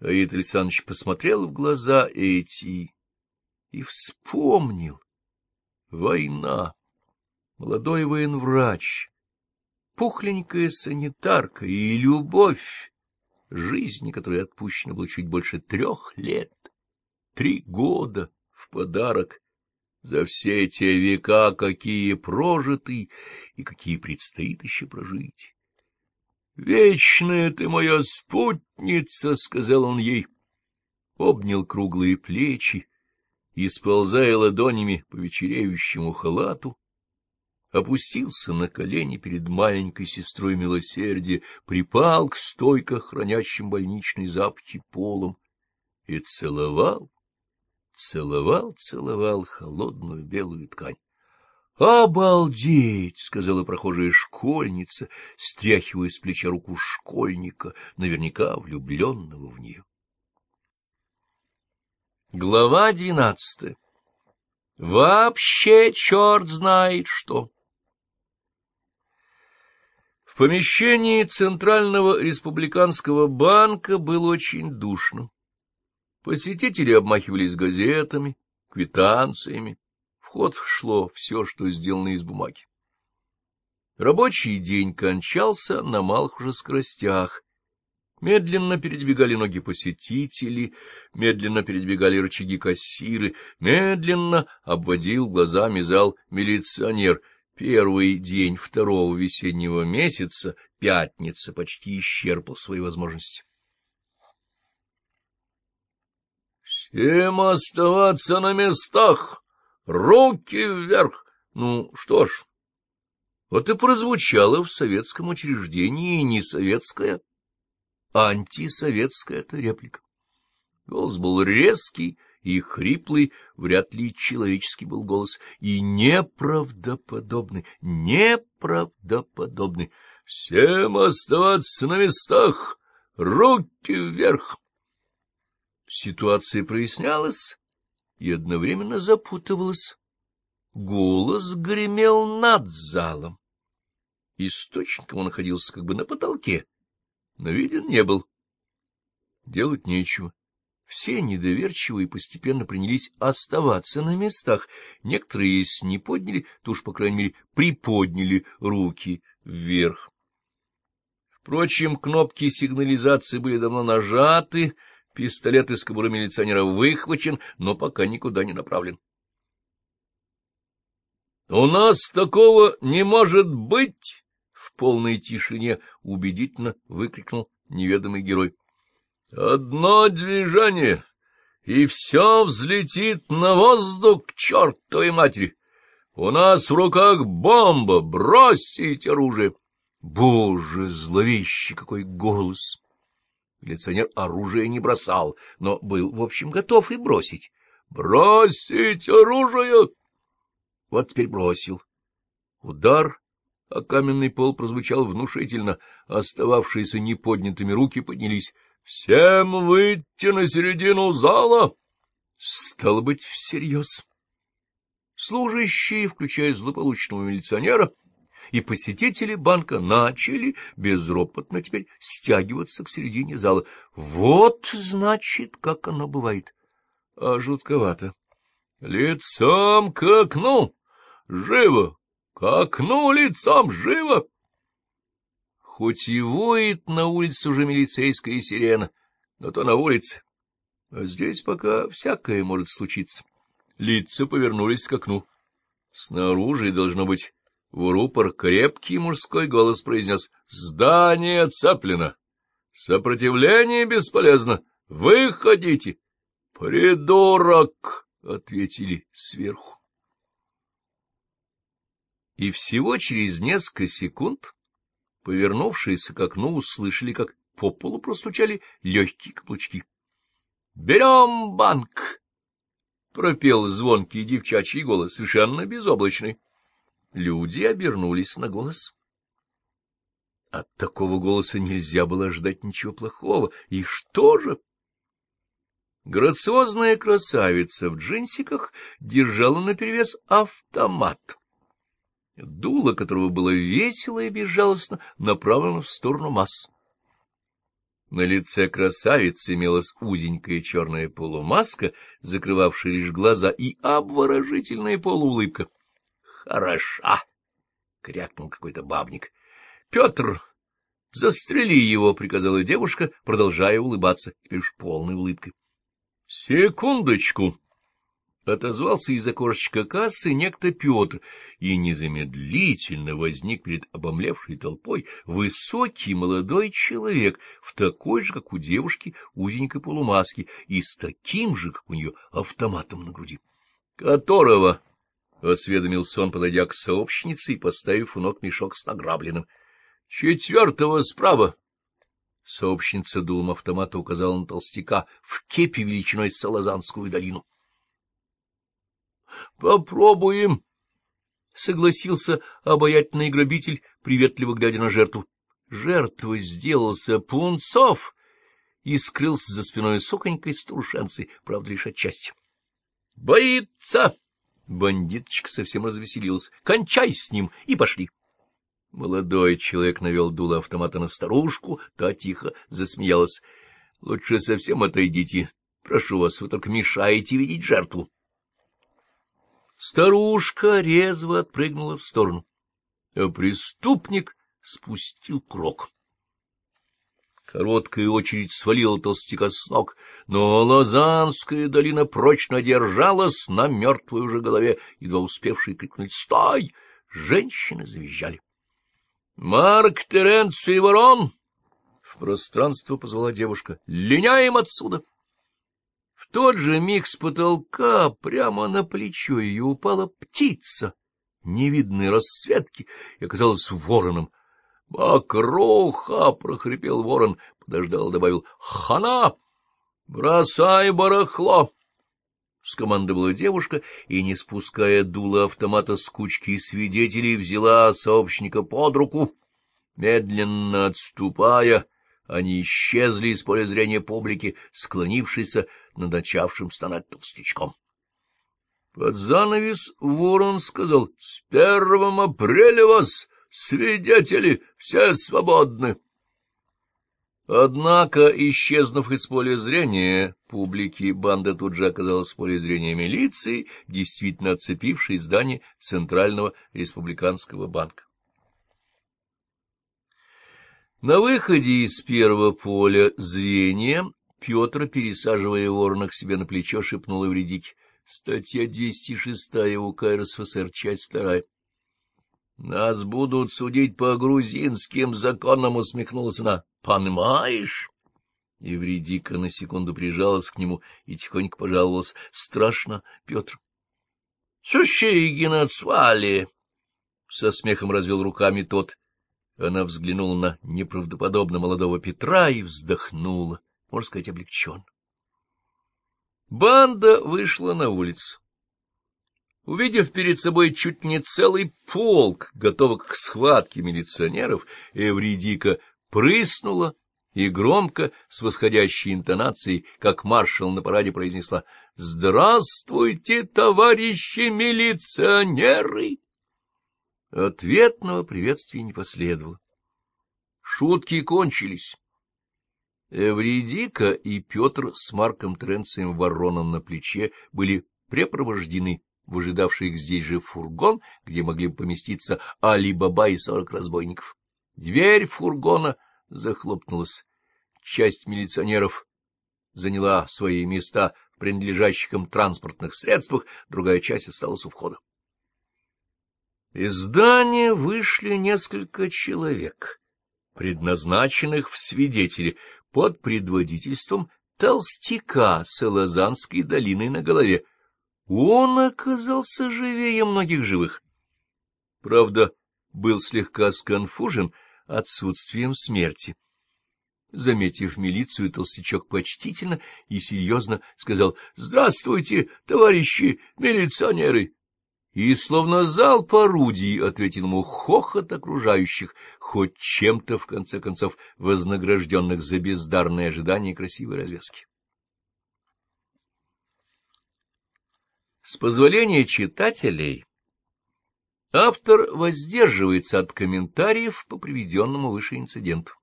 Аид Александрович посмотрел в глаза эти и вспомнил. Война, молодой военврач, пухленькая санитарка и любовь, жизни, которой отпущено было чуть больше трех лет, три года в подарок. За все те века, какие прожиты и какие предстоит еще прожить. «Вечная ты моя спутница», — сказал он ей, обнял круглые плечи и, сползая ладонями по вечереющему халату, опустился на колени перед маленькой сестрой милосердия, припал к стойко хранящим больничный запахи полом и целовал, целовал, целовал холодную белую ткань. «Обалдеть!» — сказала прохожая школьница, стряхивая с плеча руку школьника, наверняка влюбленного в нее. Глава двенадцатая. Вообще черт знает что. В помещении Центрального республиканского банка было очень душно. Посетители обмахивались газетами, квитанциями ход шло все, что сделано из бумаги. Рабочий день кончался на малых уже скоростях. Медленно передвигали ноги посетители, медленно передвигали рычаги кассиры, медленно обводил глазами зал милиционер. Первый день второго весеннего месяца, пятница, почти исчерпал свои возможности. — Всем оставаться на местах! Руки вверх! Ну, что ж, вот и прозвучало в советском учреждении не советская, антисоветская эта реплика. Голос был резкий и хриплый, вряд ли человеческий был голос, и неправдоподобный, неправдоподобный. Всем оставаться на местах, руки вверх! Ситуация прояснялась и одновременно запутывалась. Голос гремел над залом. Источником он находился как бы на потолке, но виден не был. Делать нечего. Все недоверчивые постепенно принялись оставаться на местах. Некоторые, если не подняли, то уж, по крайней мере, приподняли руки вверх. Впрочем, кнопки сигнализации были давно нажаты, Пистолет из кобуры милиционера выхвачен, но пока никуда не направлен. — У нас такого не может быть! — в полной тишине убедительно выкрикнул неведомый герой. — Одно движение, и все взлетит на воздух к чертовой матери! У нас в руках бомба! Бросьте оружие! Боже, зловещий какой голос! Милиционер оружие не бросал, но был, в общем, готов и бросить. «Бросить оружие!» Вот теперь бросил. Удар, а каменный пол прозвучал внушительно. Остававшиеся неподнятыми руки поднялись. «Всем выйти на середину зала!» Стало быть, всерьез. Служащие, включая злополучного милиционера, — и посетители банка начали безропотно теперь стягиваться к середине зала. Вот, значит, как оно бывает. А жутковато. Лицом к окну! Живо! К окну лицом! Живо! Хоть и воет на улице уже милицейская сирена, но то на улице. А здесь пока всякое может случиться. Лица повернулись к окну. Снаружи должно быть в рупор крепкий мужской голос произнес «Здание цеплено! Сопротивление бесполезно! Выходите!» «Придурок!» — ответили сверху. И всего через несколько секунд, повернувшиеся к окну, услышали, как по полу простучали легкие каблучки. «Берем банк!» — пропел звонкий девчачий голос, совершенно безоблачный. Люди обернулись на голос. От такого голоса нельзя было ожидать ничего плохого. И что же? Грациозная красавица в джинсиках держала наперевес автомат, дуло которого было весело и безжалостно направлено в сторону масс. На лице красавицы имелась узенькая черная полумаска, закрывавшая лишь глаза, и обворожительная полуулыбка. — Хороша! — крякнул какой-то бабник. — Петр, застрели его! — приказала девушка, продолжая улыбаться, теперь уж полной улыбкой. — Секундочку! Отозвался из окошечка кассы некто Петр, и незамедлительно возник перед обомлевшей толпой высокий молодой человек в такой же, как у девушки, узенькой полумаске и с таким же, как у нее, автоматом на груди. — Которого? — осведомился он, подойдя к сообщнице и поставив у ног мешок с награбленным. — Четвертого справа. Сообщница дулом автомата указала на толстяка в кепи величиной Салазанскую долину. — Попробуем, — согласился обаятельный грабитель, приветливо глядя на жертву. Жертва сделался пунцов и скрылся за спиной сухонькой старушенцы, правда, лишь отчасти. — Боится! Бандиточка совсем развеселилась. — Кончай с ним! И пошли! Молодой человек навел дуло автомата на старушку, та тихо засмеялась. — Лучше совсем отойдите. Прошу вас, вы только мешаете видеть жертву. Старушка резво отпрыгнула в сторону, а преступник спустил крок. Короткая очередь свалила толстяка с ног, но Лозанская долина прочно держалась на мертвой уже голове, едва успевшей крикнуть «Стой!» Женщины завизжали. «Марк Теренций Ворон!» В пространство позвала девушка. «Линяем отсюда!» В тот же миг с потолка прямо на плечо ее упала птица невидной расцветки и оказалась вороном. — Макроха! — прохрипел ворон, подождал, добавил. — Хана! Бросай барахло! — скомандовала девушка и, не спуская дула автомата с кучки свидетелей, взяла сообщника под руку, медленно отступая, они исчезли из поля зрения публики, склонившейся над начавшим стонать толстячком. Под занавес ворон сказал, — С первым апреля вас, свидетели, все свободны. Однако, исчезнув из поля зрения публики, банда тут же оказалась в поле зрения милиции, действительно оцепившей здание Центрального республиканского банка. На выходе из первого поля зрения Петр, пересаживая ворона к себе на плечо, шепнул Эвредике. Статья 206 УК РСФСР, часть вторая. — Нас будут судить по грузинским законам, — усмехнулась она. — Понимаешь? Евредика на секунду прижалась к нему и тихонько пожаловалась. — Страшно, Петр. — Сущигина отсвали! — со смехом развел руками тот. Она взглянула на неправдоподобно молодого Петра и вздохнула можно сказать, облегчен. Банда вышла на улицу. Увидев перед собой чуть не целый полк, готовых к схватке милиционеров, Эвридика прыснула и громко, с восходящей интонацией, как маршал на параде произнесла «Здравствуйте, товарищи милиционеры!» Ответного приветствия не последовало. Шутки кончились. Эвридика и Петр с Марком Тренцием Вороном на плече были препровождены в ожидавший их здесь же фургон, где могли поместиться Али-Баба и сорок разбойников. Дверь фургона захлопнулась. Часть милиционеров заняла свои места в принадлежащих транспортных средствах, другая часть осталась у входа. Из здания вышли несколько человек, предназначенных в свидетели, под предводительством толстяка с Элазанской долиной на голове. Он оказался живее многих живых. Правда, был слегка сконфужен отсутствием смерти. Заметив милицию, толстячок почтительно и серьезно сказал «Здравствуйте, товарищи милиционеры!» И, словно залп орудий, ответил ему хохот окружающих, хоть чем-то, в конце концов, вознагражденных за бездарное ожидание красивой развязки. С позволения читателей, автор воздерживается от комментариев по приведенному выше инциденту.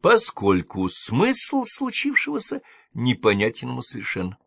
поскольку смысл случившегося непонятен ему совершенно.